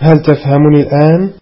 هل تفهمني الآن؟